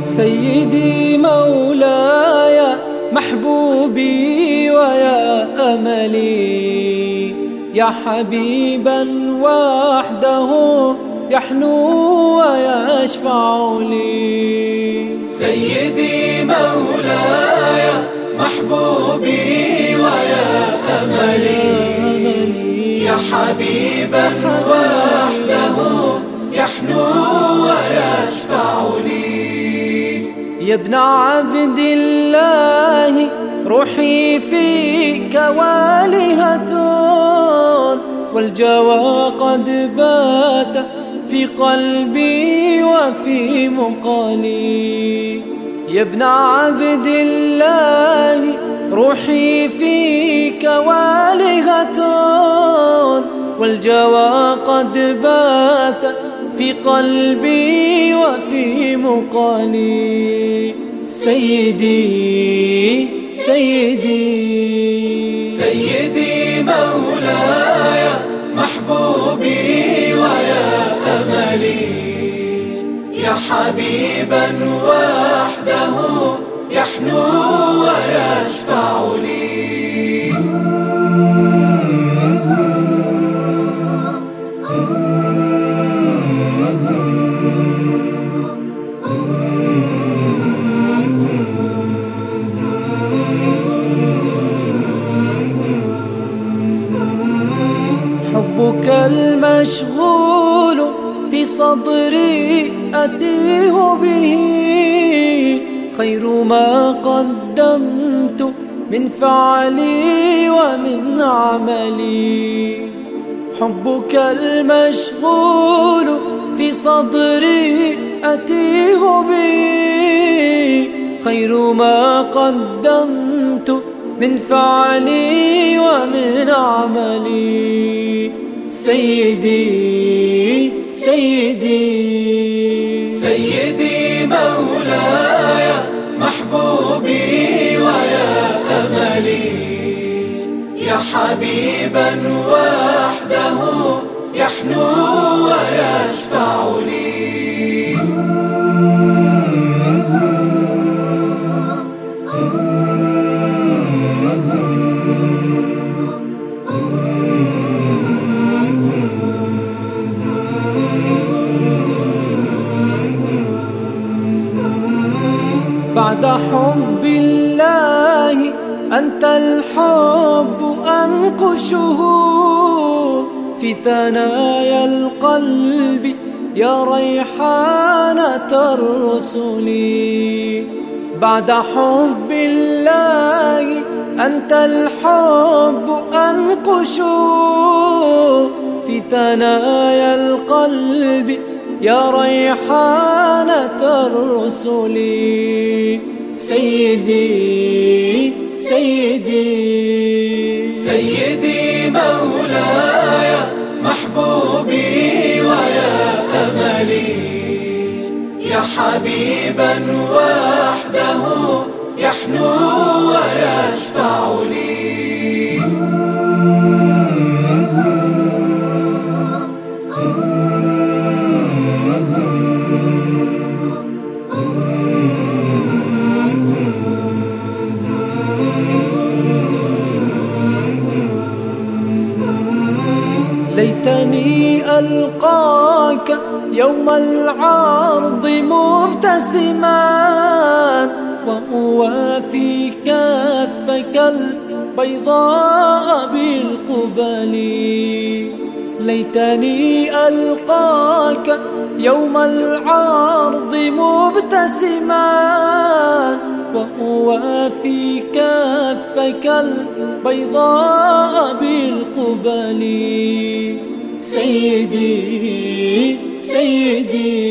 سيدي مولاي محبوبي ويا أملي يا حبيبا وحده يحنو ويشفع لي. سيدي مولاي محبوبي ويا أملي. يا حبيبا وحده يحنو ويشفع لي. يا ابن عبد الله روحي فيك والهة. والجوى قد بات في قلبي وفي مقالي. يا ابن عبد الله روحي فيك والهة. والجوى قد بات في قلبي وفي مقالي. سيدي سيدي سيدي مولاي. يا حبيبا وحده يحنو ويشفع لي. حبك المشغول في صدري أتيه به. خير ما قدمت من فعلي ومن عملي. حبك المشغول في صدري أتيه به. خير ما قدمت من فعلي ومن عملي. سيدي سيدي. سيدي مولاي محبوبي ويا أملي. يا حبيبا وحده يحنو ويشفع لي بعد حب الله أنت الحب أنقشه. في ثنايا القلب يا ريحانة الرسل. بعد حب الله أنت الحب أنقشه. في ثنايا القلب يا ريحانة الرسل. سيدي سيدي. سيدي مولاي محبوبي ويا أملي. يا حبيبا وحده يحنو ويشفع لي ليتني ألقاك يوم العرض مبتسما وأوافي كفك البيضاء بالقبل. ليتني ألقاك يوم العرض مبتسما وأوافي كفك البيضاء بالقبل. سيدي سيدي